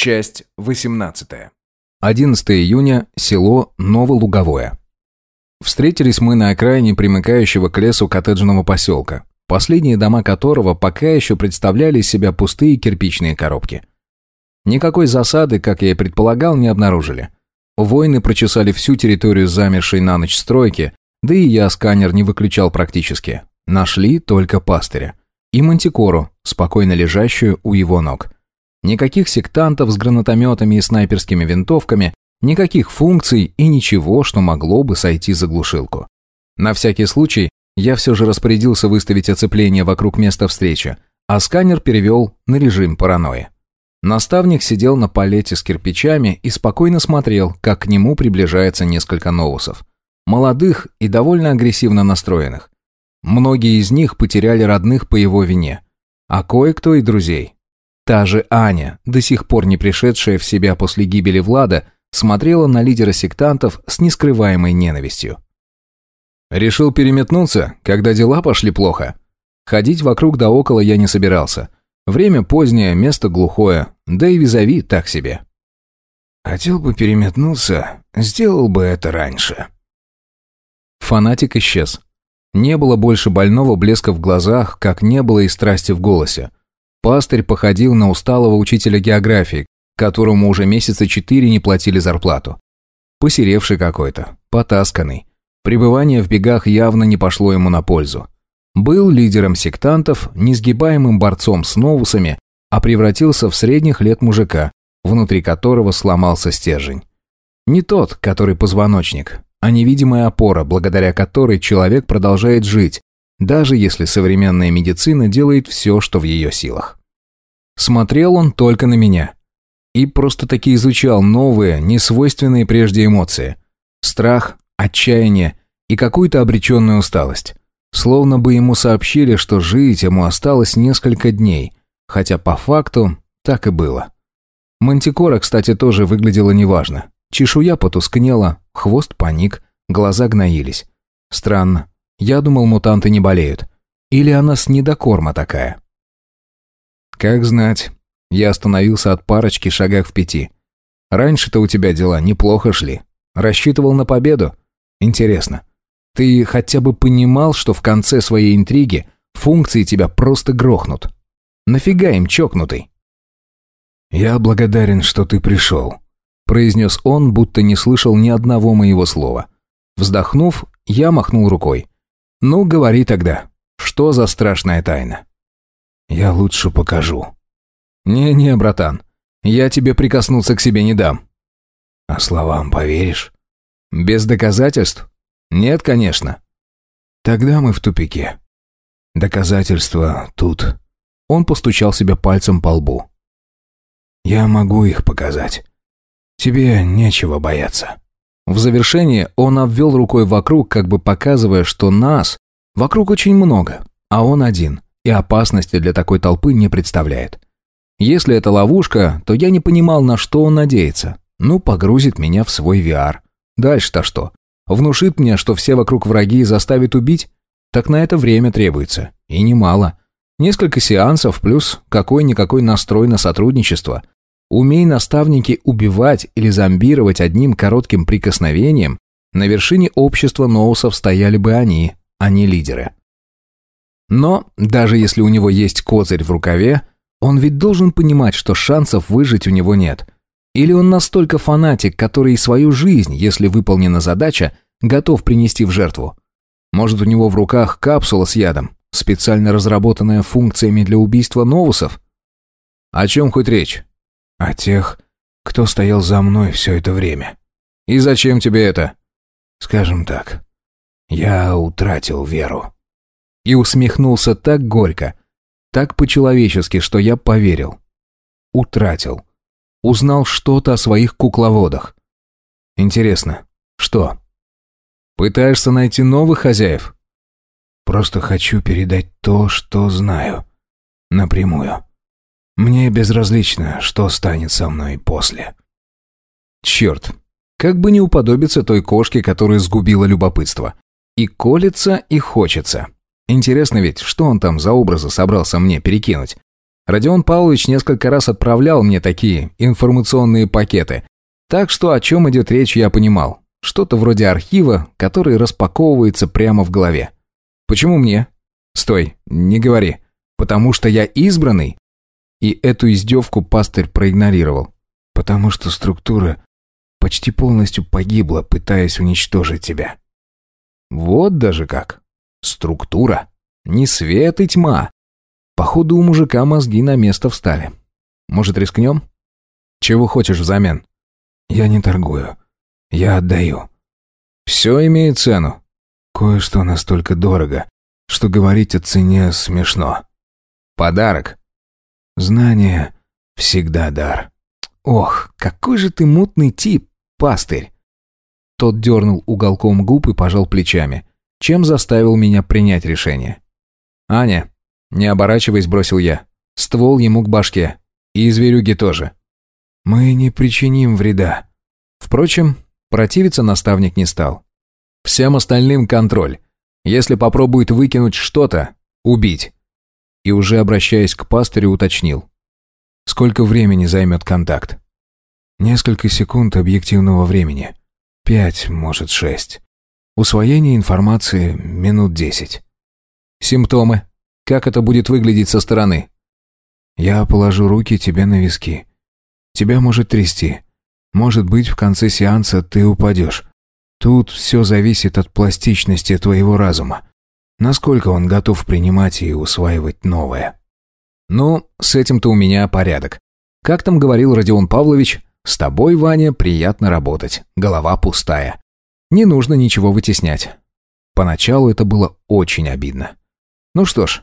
Часть 18. 11 июня, село Новолуговое. Встретились мы на окраине примыкающего к лесу коттеджного поселка, последние дома которого пока еще представляли из себя пустые кирпичные коробки. Никакой засады, как я и предполагал, не обнаружили. Воины прочесали всю территорию замершей на ночь стройки, да и я сканер не выключал практически. Нашли только пастыря. И мантикору, спокойно лежащую у его ног. Никаких сектантов с гранатометами и снайперскими винтовками, никаких функций и ничего, что могло бы сойти за глушилку. На всякий случай я все же распорядился выставить оцепление вокруг места встречи, а сканер перевел на режим паранойи. Наставник сидел на палете с кирпичами и спокойно смотрел, как к нему приближается несколько новусов. Молодых и довольно агрессивно настроенных. Многие из них потеряли родных по его вине, а кое-кто и друзей. Та же Аня, до сих пор не пришедшая в себя после гибели Влада, смотрела на лидера сектантов с нескрываемой ненавистью. Решил переметнуться, когда дела пошли плохо. Ходить вокруг да около я не собирался. Время позднее, место глухое, да и визави так себе. Хотел бы переметнуться, сделал бы это раньше. Фанатик исчез. Не было больше больного блеска в глазах, как не было и страсти в голосе. Пастырь походил на усталого учителя географии, которому уже месяца четыре не платили зарплату. Посеревший какой-то, потасканный. Пребывание в бегах явно не пошло ему на пользу. Был лидером сектантов, несгибаемым борцом с новусами, а превратился в средних лет мужика, внутри которого сломался стержень. Не тот, который позвоночник, а невидимая опора, благодаря которой человек продолжает жить, даже если современная медицина делает все, что в ее силах. Смотрел он только на меня. И просто-таки изучал новые, несвойственные прежде эмоции. Страх, отчаяние и какую-то обреченную усталость. Словно бы ему сообщили, что жить ему осталось несколько дней, хотя по факту так и было. Мантикора, кстати, тоже выглядела неважно. Чешуя потускнела, хвост поник, глаза гноились. Странно. Я думал, мутанты не болеют. Или она с недокорма такая? Как знать. Я остановился от парочки шагах в пяти. Раньше-то у тебя дела неплохо шли. Рассчитывал на победу? Интересно. Ты хотя бы понимал, что в конце своей интриги функции тебя просто грохнут? Нафига им чокнутый? «Я благодарен, что ты пришел», — произнес он, будто не слышал ни одного моего слова. Вздохнув, я махнул рукой. «Ну, говори тогда, что за страшная тайна?» «Я лучше покажу». «Не-не, братан, я тебе прикоснуться к себе не дам». «А словам поверишь?» «Без доказательств?» «Нет, конечно». «Тогда мы в тупике. Доказательства тут». Он постучал себя пальцем по лбу. «Я могу их показать. Тебе нечего бояться». В завершение он обвел рукой вокруг, как бы показывая, что нас вокруг очень много, а он один, и опасности для такой толпы не представляет. Если это ловушка, то я не понимал, на что он надеется. Ну, погрузит меня в свой VR. Дальше-то что? Внушит мне, что все вокруг враги и заставит убить? Так на это время требуется. И немало. Несколько сеансов плюс какой-никакой настрой на сотрудничество. Умей наставники убивать или зомбировать одним коротким прикосновением, на вершине общества ноусов стояли бы они, а не лидеры. Но даже если у него есть козырь в рукаве, он ведь должен понимать, что шансов выжить у него нет. Или он настолько фанатик, который свою жизнь, если выполнена задача, готов принести в жертву. Может, у него в руках капсула с ядом, специально разработанная функциями для убийства новусов? О чем хоть речь? О тех, кто стоял за мной все это время. И зачем тебе это? Скажем так, я утратил веру. И усмехнулся так горько, так по-человечески, что я поверил. Утратил. Узнал что-то о своих кукловодах. Интересно, что? Пытаешься найти новых хозяев? Просто хочу передать то, что знаю. Напрямую. Мне безразлично, что станет со мной после. Черт, как бы не уподобиться той кошке, которая сгубила любопытство. И колется, и хочется. Интересно ведь, что он там за образы собрался мне перекинуть? Родион Павлович несколько раз отправлял мне такие информационные пакеты. Так что о чем идет речь, я понимал. Что-то вроде архива, который распаковывается прямо в голове. Почему мне? Стой, не говори. Потому что я избранный? И эту издевку пастырь проигнорировал. Потому что структура почти полностью погибла, пытаясь уничтожить тебя. Вот даже как. Структура. Не свет и тьма. Походу, у мужика мозги на место встали. Может, рискнем? Чего хочешь взамен? Я не торгую. Я отдаю. Все имеет цену. Кое-что настолько дорого, что говорить о цене смешно. Подарок. Знание всегда дар. Ох, какой же ты мутный тип, пастырь. Тот дернул уголком губ и пожал плечами, чем заставил меня принять решение. «Аня, не оборачиваясь, бросил я. Ствол ему к башке. И зверюги тоже. Мы не причиним вреда. Впрочем, противиться наставник не стал. Всем остальным контроль. Если попробует выкинуть что-то, убить. И уже обращаясь к пастырю, уточнил. Сколько времени займет контакт? Несколько секунд объективного времени. Пять, может, шесть. Усвоение информации минут десять. Симптомы. Как это будет выглядеть со стороны? Я положу руки тебе на виски. Тебя может трясти. Может быть, в конце сеанса ты упадешь. Тут все зависит от пластичности твоего разума. Насколько он готов принимать и усваивать новое. Ну, с этим-то у меня порядок. Как там говорил Родион Павлович, с тобой, Ваня, приятно работать. Голова пустая. Не нужно ничего вытеснять. Поначалу это было очень обидно. Ну что ж,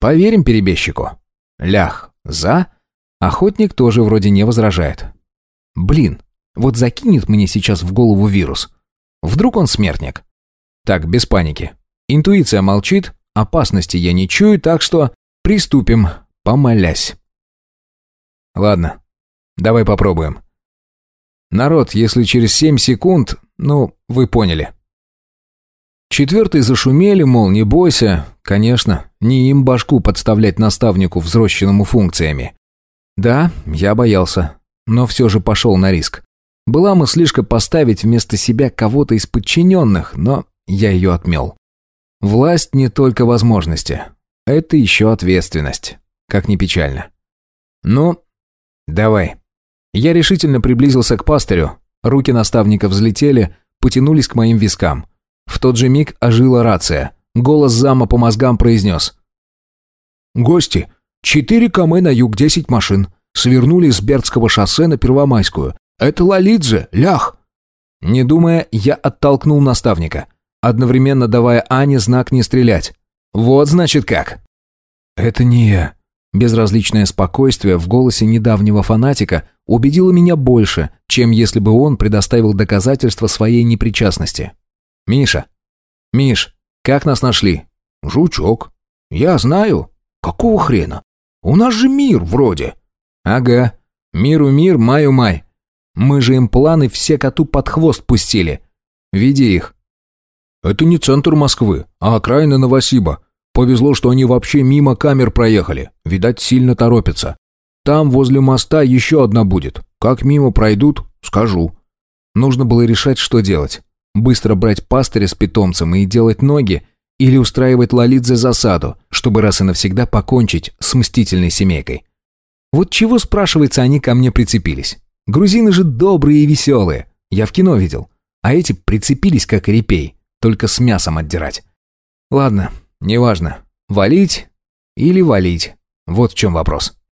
Поверим перебежчику. Лях за, охотник тоже вроде не возражает. Блин, вот закинет мне сейчас в голову вирус. Вдруг он смертник. Так, без паники. Интуиция молчит, опасности я не чую, так что приступим, помолясь. Ладно, давай попробуем. Народ, если через семь секунд, ну, вы поняли. Четвертый зашумели, мол, не бойся. Конечно, не им башку подставлять наставнику, взросшенному функциями. Да, я боялся, но все же пошел на риск. Была мыслишка поставить вместо себя кого-то из подчиненных, но я ее отмел. Власть не только возможности. Это еще ответственность. Как ни печально. Ну, давай. Я решительно приблизился к пастырю. Руки наставника взлетели, потянулись к моим вискам. В тот же миг ожила рация. Голос зама по мозгам произнес. «Гости, 4 км на юг, 10 машин. Свернули с Бердского шоссе на Первомайскую. Это Лалидзе, лях!» Не думая, я оттолкнул наставника, одновременно давая Ане знак не стрелять. «Вот значит как!» «Это не я». Безразличное спокойствие в голосе недавнего фанатика убедило меня больше, чем если бы он предоставил доказательства своей непричастности. «Миша! Миш, как нас нашли?» «Жучок. Я знаю. Какого хрена? У нас же мир вроде». «Ага. Миру мир, маю май. Мы же им планы все коту под хвост пустили. Види их». «Это не центр Москвы, а окраина Новосиба. Повезло, что они вообще мимо камер проехали. Видать, сильно торопятся. Там возле моста еще одна будет. Как мимо пройдут, скажу». Нужно было решать, что делать. Быстро брать пастыря с питомцем и делать ноги, или устраивать Лолидзе засаду, чтобы раз и навсегда покончить с мстительной семейкой. Вот чего, спрашивается, они ко мне прицепились? Грузины же добрые и веселые, я в кино видел. А эти прицепились как репей, только с мясом отдирать. Ладно, неважно, валить или валить, вот в чем вопрос.